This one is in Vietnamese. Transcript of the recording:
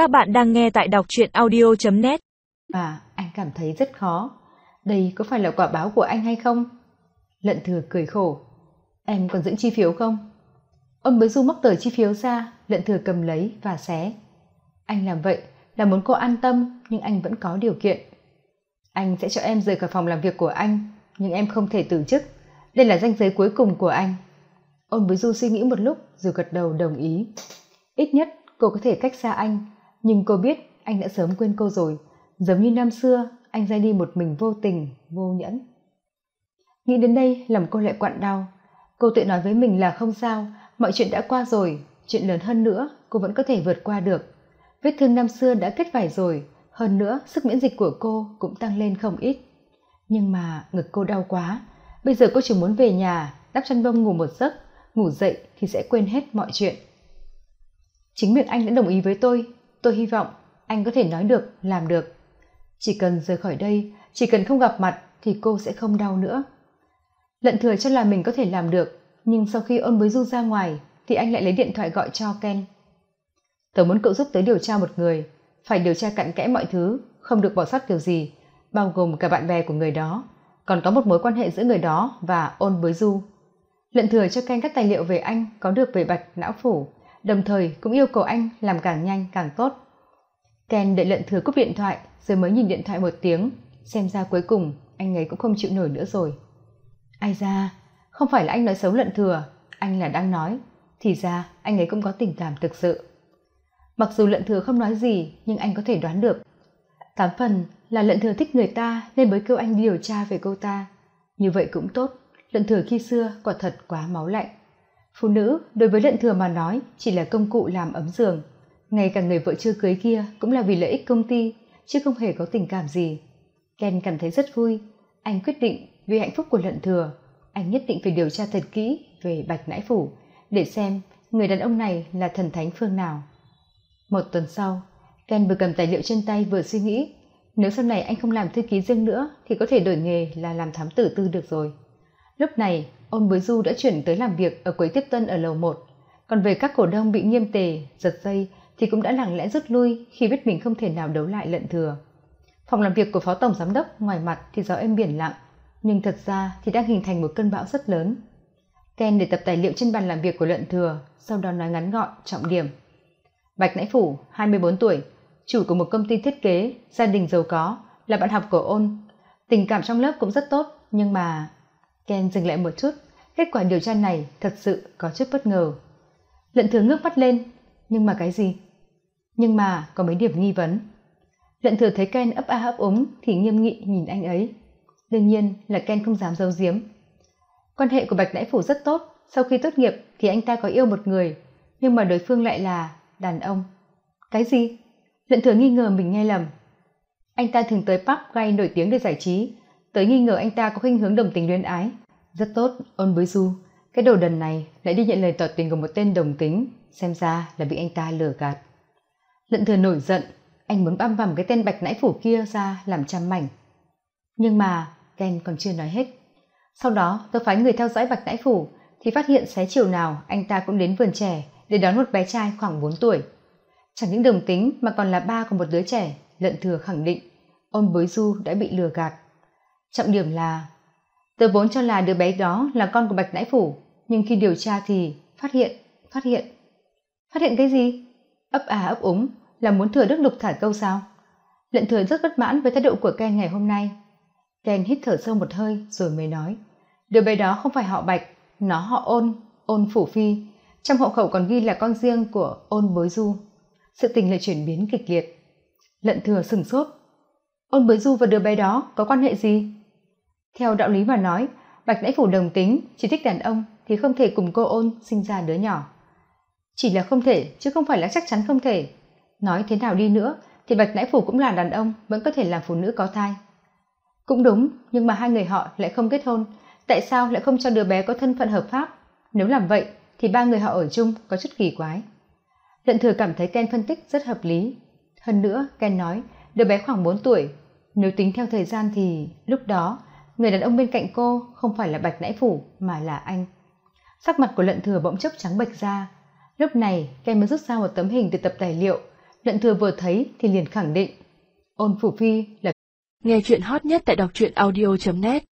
Các bạn đang nghe tại đọc truyện audio.net Và anh cảm thấy rất khó. Đây có phải là quả báo của anh hay không? Lận thừa cười khổ. Em còn giữ chi phiếu không? Ông bới du móc tờ chi phiếu ra, lận thừa cầm lấy và xé. Anh làm vậy là muốn cô an tâm, nhưng anh vẫn có điều kiện. Anh sẽ cho em rời khỏi phòng làm việc của anh, nhưng em không thể từ chức. Đây là danh giới cuối cùng của anh. Ôn bối du suy nghĩ một lúc rồi gật đầu đồng ý. Ít nhất cô có thể cách xa anh, nhưng cô biết anh đã sớm quên cô rồi. Giống như năm xưa, anh ra đi một mình vô tình, vô nhẫn. Nghĩ đến đây lòng cô lại quặn đau. Cô tự nói với mình là không sao, mọi chuyện đã qua rồi, chuyện lớn hơn nữa cô vẫn có thể vượt qua được. Vết thương năm xưa đã kết vải rồi, hơn nữa sức miễn dịch của cô cũng tăng lên không ít. Nhưng mà ngực cô đau quá, bây giờ cô chỉ muốn về nhà, đắp chăn bông ngủ một giấc, ngủ dậy thì sẽ quên hết mọi chuyện. Chính miệng anh đã đồng ý với tôi, tôi hy vọng anh có thể nói được, làm được. Chỉ cần rời khỏi đây, chỉ cần không gặp mặt thì cô sẽ không đau nữa. Lận thừa cho là mình có thể làm được, nhưng sau khi ôn bới du ra ngoài thì anh lại lấy điện thoại gọi cho Ken. Tớ muốn cậu giúp tới điều tra một người, phải điều tra cặn kẽ mọi thứ, không được bỏ sót điều gì, bao gồm cả bạn bè của người đó, còn có một mối quan hệ giữa người đó và ôn bới du. Lận thừa cho Ken các tài liệu về anh có được về bạch não phủ, đồng thời cũng yêu cầu anh làm càng nhanh càng tốt. Ken đợi lận thừa cúp điện thoại rồi mới nhìn điện thoại một tiếng, xem ra cuối cùng anh ấy cũng không chịu nổi nữa rồi. Ai ra, không phải là anh nói xấu lận thừa, anh là đang nói, thì ra anh ấy cũng có tình cảm thực sự. Mặc dù lận thừa không nói gì nhưng anh có thể đoán được. Tám phần là lận thừa thích người ta nên mới kêu anh điều tra về cô ta. Như vậy cũng tốt, lận thừa khi xưa quả thật quá máu lạnh. Phụ nữ đối với lận thừa mà nói chỉ là công cụ làm ấm giường. Ngay cả người vợ chưa cưới kia cũng là vì lợi ích công ty chứ không hề có tình cảm gì. Ken cảm thấy rất vui. Anh quyết định vì hạnh phúc của lận thừa, anh nhất định phải điều tra thật kỹ về bạch nãi phủ để xem người đàn ông này là thần thánh phương nào. Một tuần sau, Ken vừa cầm tài liệu trên tay vừa suy nghĩ nếu sau này anh không làm thư ký riêng nữa thì có thể đổi nghề là làm thám tử tư được rồi. Lúc này, ôn bối du đã chuyển tới làm việc ở quấy tiếp tân ở lầu một. Còn về các cổ đông bị nghiêm tề, giật dây thì cũng đã lặng lẽ rút lui khi biết mình không thể nào đấu lại lận thừa. Phòng làm việc của phó tổng giám đốc ngoài mặt thì gió êm biển lặng, nhưng thật ra thì đang hình thành một cơn bão rất lớn. Ken để tập tài liệu trên bàn làm việc của lận thừa, sau đó nói ngắn gọn, trọng điểm. Bạch nãy phủ 24 tuổi, chủ của một công ty thiết kế, gia đình giàu có, là bạn học của ôn. Tình cảm trong lớp cũng rất tốt, nhưng mà ken dừng lại một chút. Kết quả điều tra này thật sự có chút bất ngờ. Lận thừa ngước mắt lên. Nhưng mà cái gì? Nhưng mà có mấy điểm nghi vấn. Lận thừa thấy ken ấp a ấp úng thì nghiêm nghị nhìn anh ấy. Đương nhiên là ken không dám giấu giếm. Quan hệ của bạch đãi phủ rất tốt. Sau khi tốt nghiệp thì anh ta có yêu một người. Nhưng mà đối phương lại là đàn ông. Cái gì? Lận thừa nghi ngờ mình nghe lầm. Anh ta thường tới pub gay nổi tiếng để giải trí tới nghi ngờ anh ta có khinh hướng đồng tình luyến ái. Rất tốt ôn bối du cái đồ đần này lại đi nhận lời tỏ tình của một tên đồng tính, xem ra là bị anh ta lừa gạt. Lận thừa nổi giận, anh muốn băm vằm cái tên bạch nãi phủ kia ra làm trăm mảnh. Nhưng mà, ken còn chưa nói hết. Sau đó tôi phái người theo dõi bạch nãi phủ thì phát hiện xé chiều nào anh ta cũng đến vườn trẻ để đón một bé trai khoảng bốn tuổi. Chẳng những đồng tính mà còn là ba của một đứa trẻ, lận thừa khẳng định ôn bối du đã bị lừa gạt trọng điểm là, tớ vốn cho là đứa bé đó là con của bạch nãi phủ, nhưng khi điều tra thì phát hiện phát hiện. Phát hiện cái gì? Ấp à ấp úng là muốn thừa đức lục thả câu sao? Lận thừa rất bất mãn với thái độ của ken ngày hôm nay. Ken hít thở sâu một hơi rồi mới nói, đứa bé đó không phải họ bạch, nó họ ôn ôn phủ phi. Trong hộ khẩu còn ghi là con riêng của ôn bối du. Sự tình lại chuyển biến kịch liệt. Lận thừa sừng sốt, ôn bối du và đứa bé đó có quan hệ gì? Theo đạo lý mà nói, bạch nãy phủ đồng tính, chỉ thích đàn ông thì không thể cùng cô ôn sinh ra đứa nhỏ. Chỉ là không thể, chứ không phải là chắc chắn không thể. Nói thế nào đi nữa, thì bạch nãy phủ cũng là đàn ông, vẫn có thể làm phụ nữ có thai. Cũng đúng, nhưng mà hai người họ lại không kết hôn. Tại sao lại không cho đứa bé có thân phận hợp pháp? Nếu làm vậy, thì ba người họ ở chung có chút kỳ quái. Lận thừa cảm thấy ken phân tích rất hợp lý. Hơn nữa, ken nói, đứa bé khoảng bốn tuổi. Nếu tính theo thời gian thì lúc đó người đàn ông bên cạnh cô không phải là bạch nãy phủ, mà là anh. Sắc mặt của lận thừa bỗng chốc trắng bệch ra. Lúc này, ken mới rút ra một tấm hình từ tập tài liệu. Lận thừa vừa thấy thì liền khẳng định. Ôn phủ phi là nghe chuyện hot nhất tại đọc truyện audio net.